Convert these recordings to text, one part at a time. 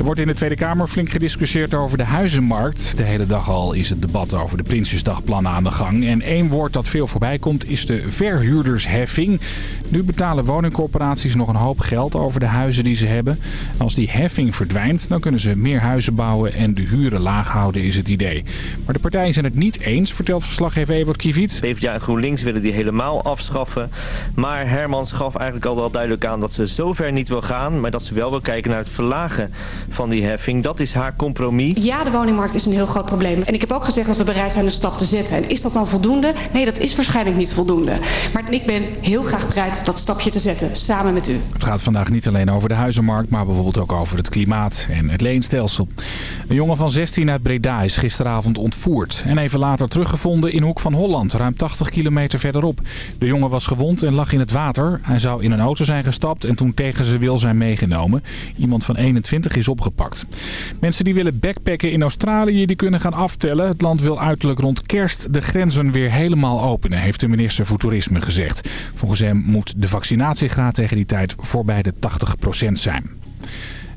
Er wordt in de Tweede Kamer flink gediscussieerd over de huizenmarkt. De hele dag al is het debat over de Prinsjesdagplannen aan de gang. En één woord dat veel voorbij komt is de verhuurdersheffing. Nu betalen woningcorporaties nog een hoop geld over de huizen die ze hebben. Als die heffing verdwijnt, dan kunnen ze meer huizen bouwen en de huren laag houden is het idee. Maar de partijen zijn het niet eens, vertelt verslaggever Ewart Kiviet. PvdA en GroenLinks willen die helemaal afschaffen. Maar Hermans gaf eigenlijk al wel duidelijk aan dat ze zover niet wil gaan. Maar dat ze wel wil kijken naar het verlagen van die heffing. Dat is haar compromis. Ja, de woningmarkt is een heel groot probleem. En ik heb ook gezegd dat we bereid zijn een stap te zetten. En is dat dan voldoende? Nee, dat is waarschijnlijk niet voldoende. Maar ik ben heel graag bereid dat stapje te zetten, samen met u. Het gaat vandaag niet alleen over de huizenmarkt, maar bijvoorbeeld ook over het klimaat en het leenstelsel. Een jongen van 16 uit Breda is gisteravond ontvoerd. En even later teruggevonden in Hoek van Holland, ruim 80 kilometer verderop. De jongen was gewond en lag in het water. Hij zou in een auto zijn gestapt en toen tegen zijn wil zijn meegenomen. Iemand van 21 is opgepakt. Mensen die willen backpacken in Australië die kunnen gaan aftellen. Het land wil uiterlijk rond kerst de grenzen weer helemaal openen, heeft de minister voor Toerisme gezegd. Volgens hem moet de vaccinatiegraad tegen die tijd voorbij de 80% zijn.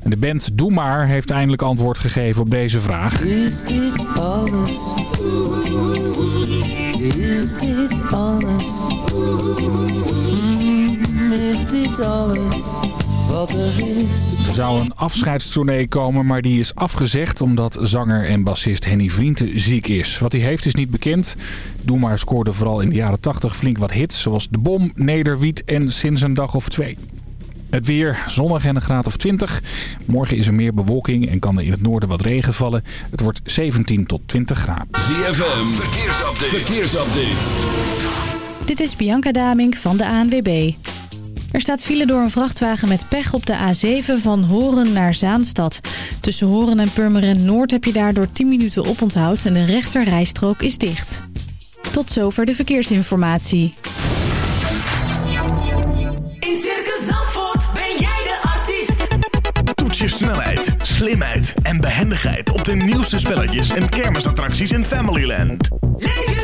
En de band Doe Maar heeft eindelijk antwoord gegeven op deze vraag. Is dit alles? Is dit alles? Mm, is dit alles wat er is? Er zou een afscheidstournee komen, maar die is afgezegd omdat zanger en bassist Henny Vrienden ziek is. Wat hij heeft is niet bekend. Doe Maar scoorde vooral in de jaren 80 flink wat hits, zoals De Bom, Nederwiet en Sinds een dag of twee. Het weer zonnig en een graad of 20. Morgen is er meer bewolking en kan er in het noorden wat regen vallen. Het wordt 17 tot 20 graden. ZFM, verkeersupdate. verkeersupdate. Dit is Bianca Damink van de ANWB. Er staat file door een vrachtwagen met pech op de A7 van Horen naar Zaanstad. Tussen Horen en Purmerend Noord heb je daardoor 10 minuten oponthoud en de rechter rijstrook is dicht. Tot zover de verkeersinformatie. In Circus Zandvoort ben jij de artiest. Toets je snelheid, slimheid en behendigheid op de nieuwste spelletjes en kermisattracties in Familyland. Leef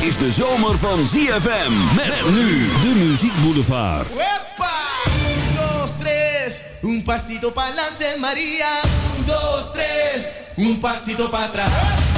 Is de zomer van ZFM. Met nu de Muziek Boulevard. ¡Epa! Un, dos, tres, un pasito adelante, María. Un, dos, tres, un pasito para atrás.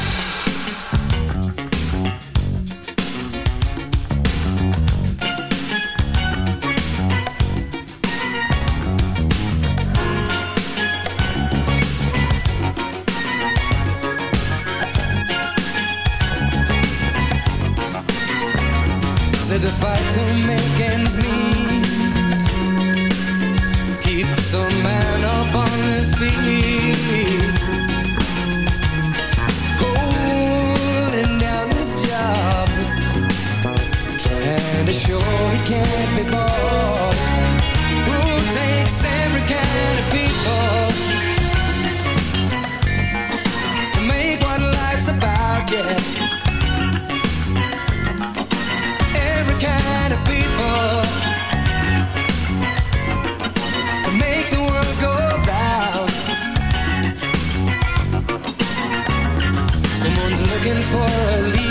looking for a lead.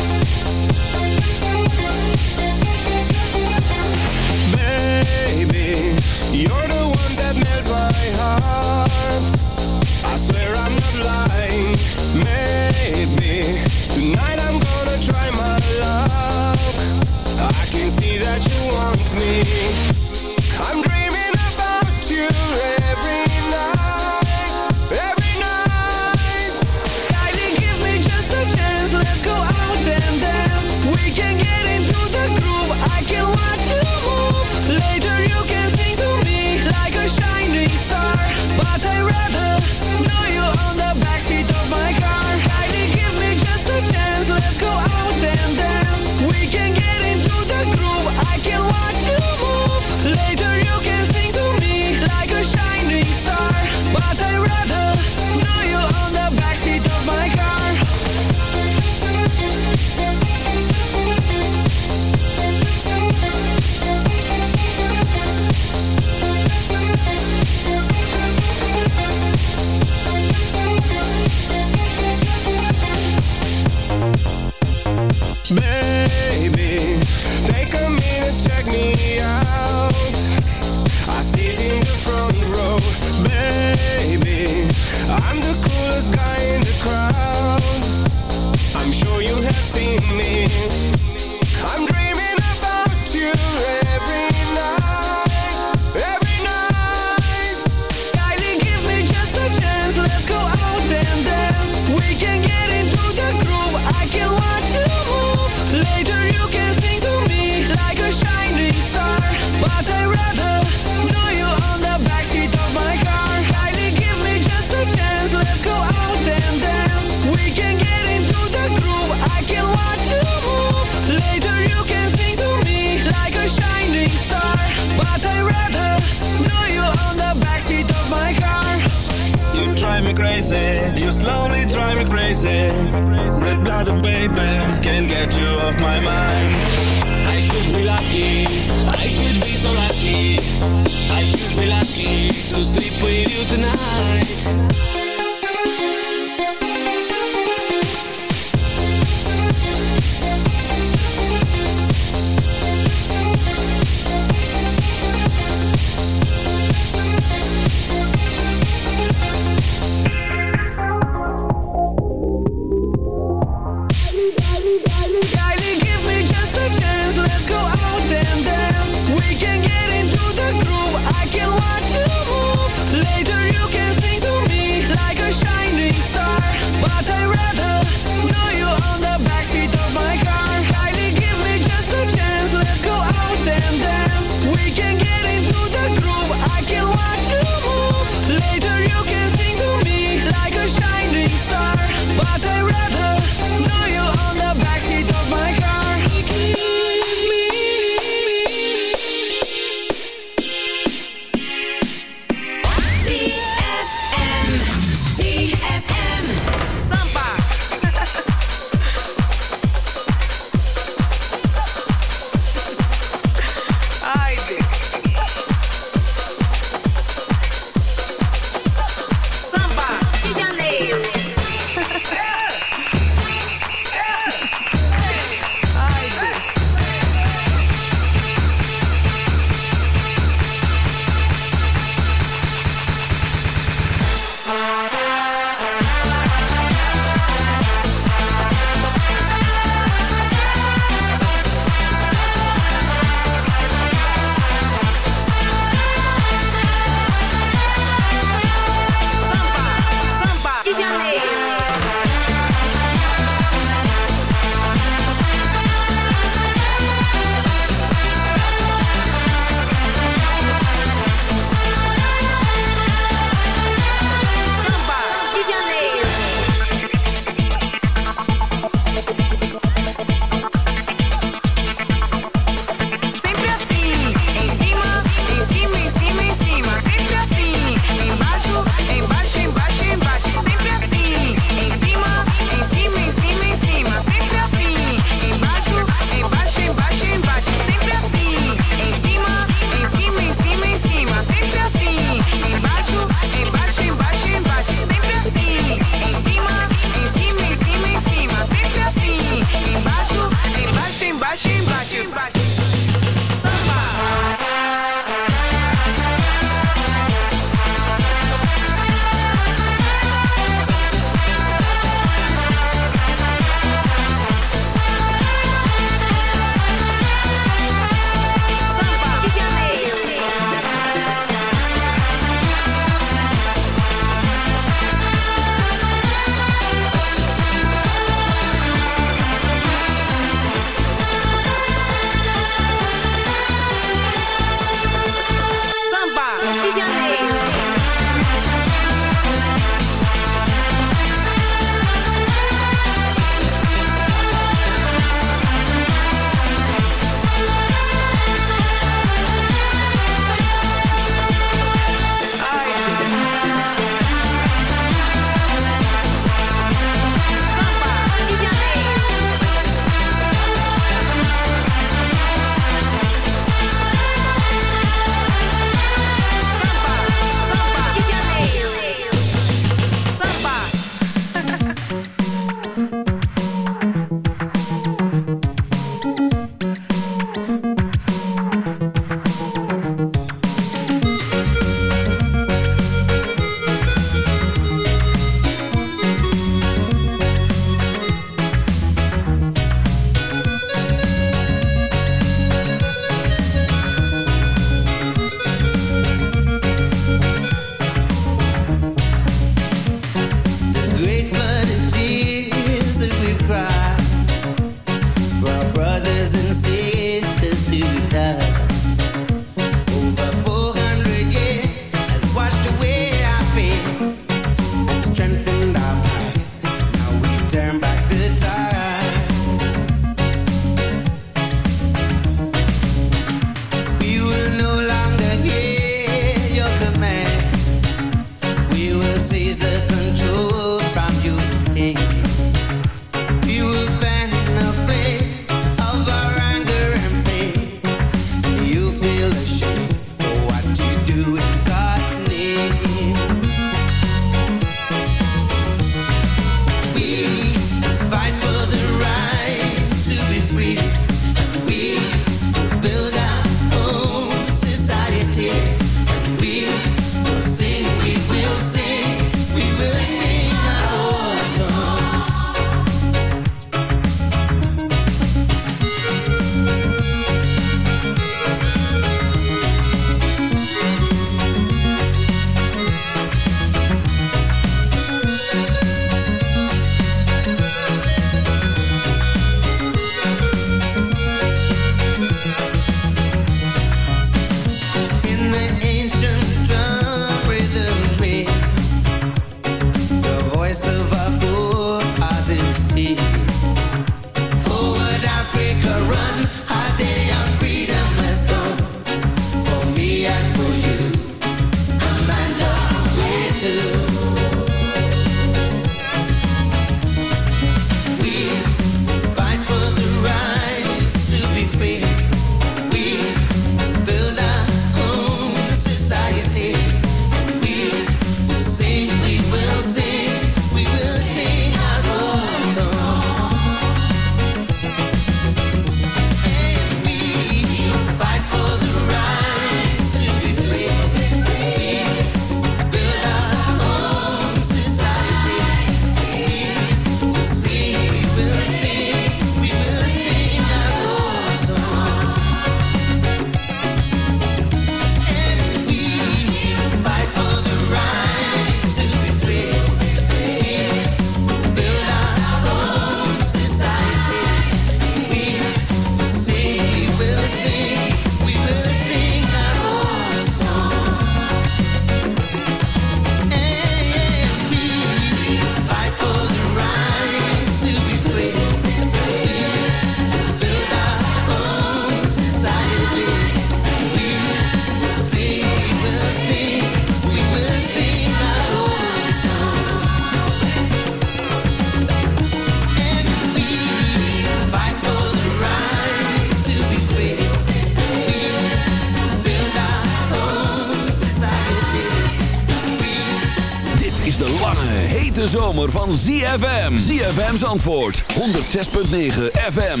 ZFM. ZFM's antwoord. 106.9 FM.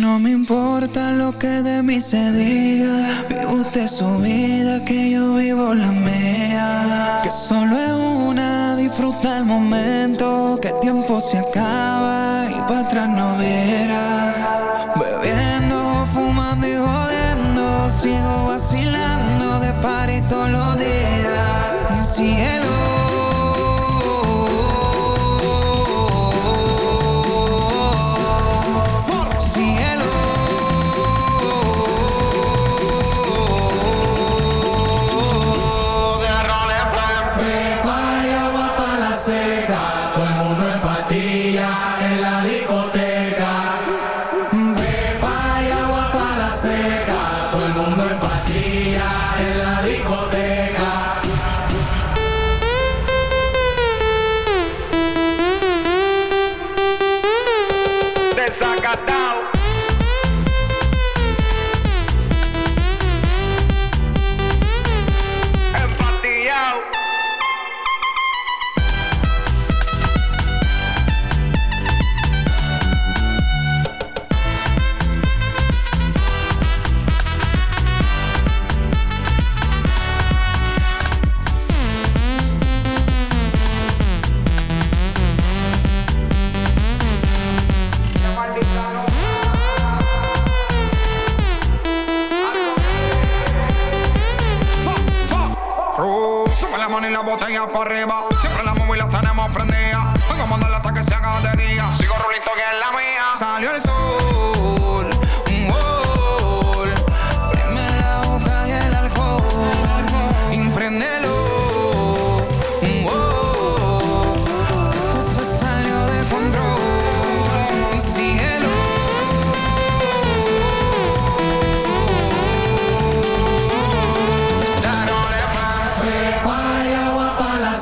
No me importa lo que de mí se diga. Vive usted su vida, que yo vivo la mía. Que solo es una, disfruta el momento. Que el tiempo se acaba y para atrás no verás.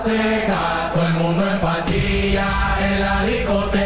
seca, todo el mundo en patilla en la discoteca.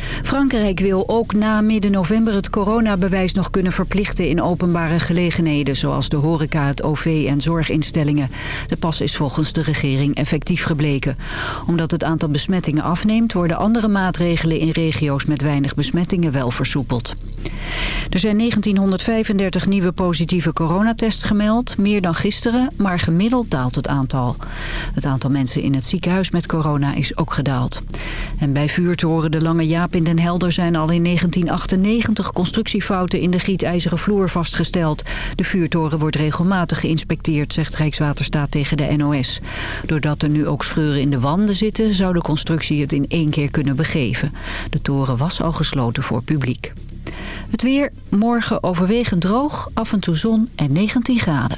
Frankrijk wil ook na midden november het coronabewijs nog kunnen verplichten in openbare gelegenheden, zoals de horeca, het OV en zorginstellingen. De pas is volgens de regering effectief gebleken. Omdat het aantal besmettingen afneemt, worden andere maatregelen in regio's met weinig besmettingen wel versoepeld. Er zijn 1935 nieuwe positieve coronatests gemeld, meer dan gisteren, maar gemiddeld daalt het aantal. Het aantal mensen in het ziekenhuis met corona is ook gedaald. En bij vuurtoren De Lange Jaap in Den Helder zijn al in 1998 constructiefouten in de gietijzeren vloer vastgesteld. De vuurtoren wordt regelmatig geïnspecteerd, zegt Rijkswaterstaat tegen de NOS. Doordat er nu ook scheuren in de wanden zitten, zou de constructie het in één keer kunnen begeven. De toren was al gesloten voor publiek. Het weer, morgen overwegend droog, af en toe zon en 19 graden.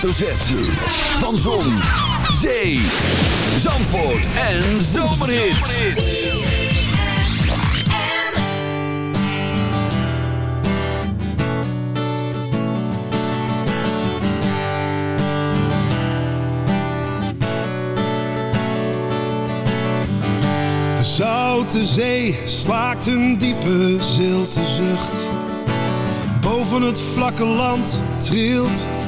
Hoofdletter. Van Zon, Zee, Zandvoort en Zomerhits. De zoute zee slaakt een diepe zilte zucht. Boven het vlakke land trilt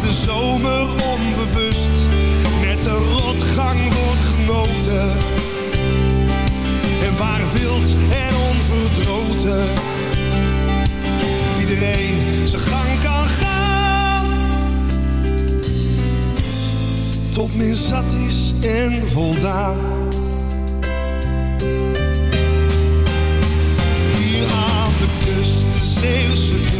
De zomer onbewust met de rotgang wordt genoten. En waar wild en onverdroten iedereen zijn gang kan gaan. Tot men zat is en voldaan. Hier aan de kust, de Zeeuwse kust.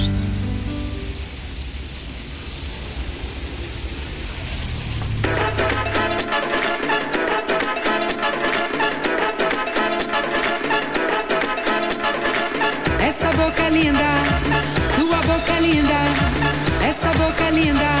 Linda, essa boca linda.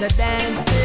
the dancing.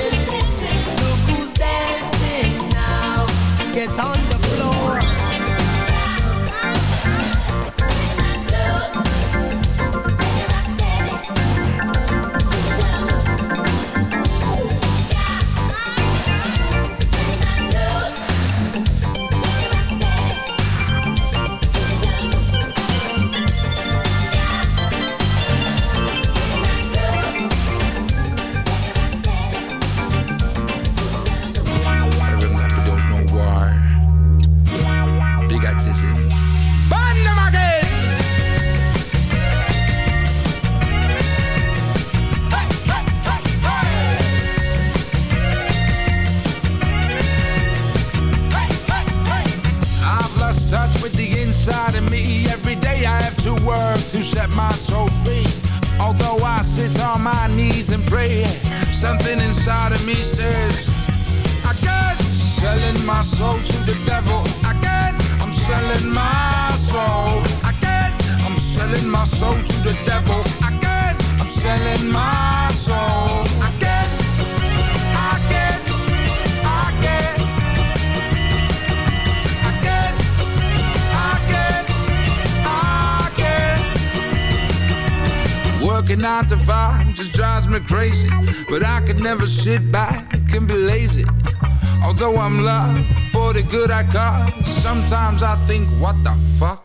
Good I got, sometimes I think, what the fuck?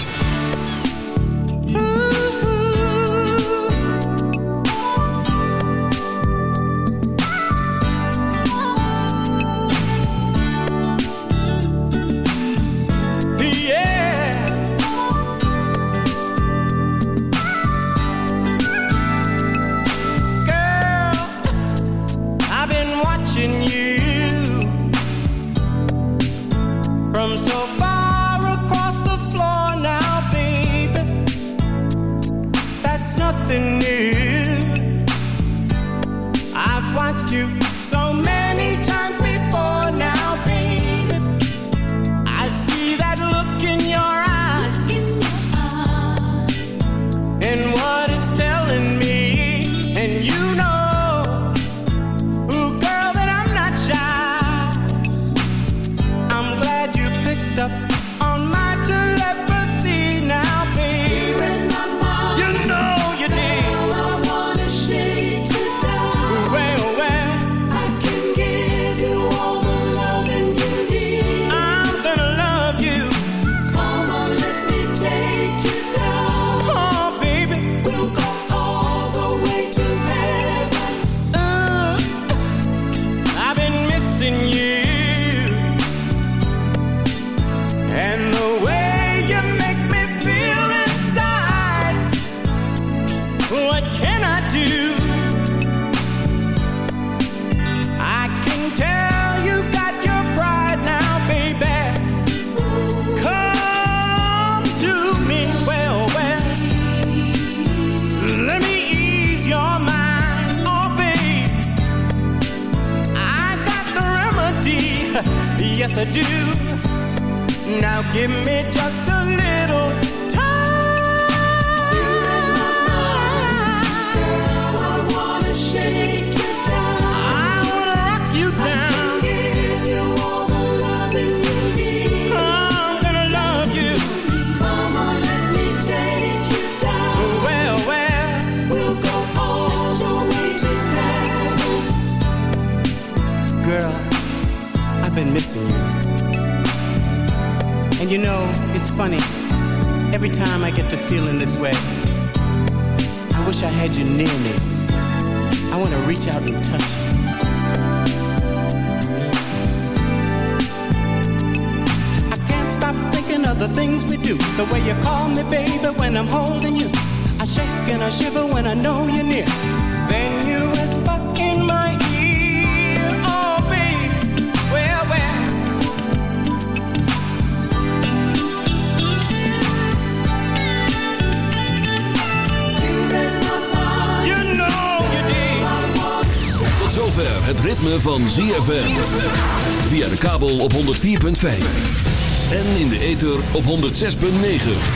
106.9.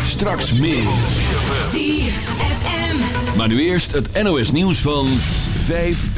Straks meer. Maar nu eerst het NOS nieuws van 5 uur.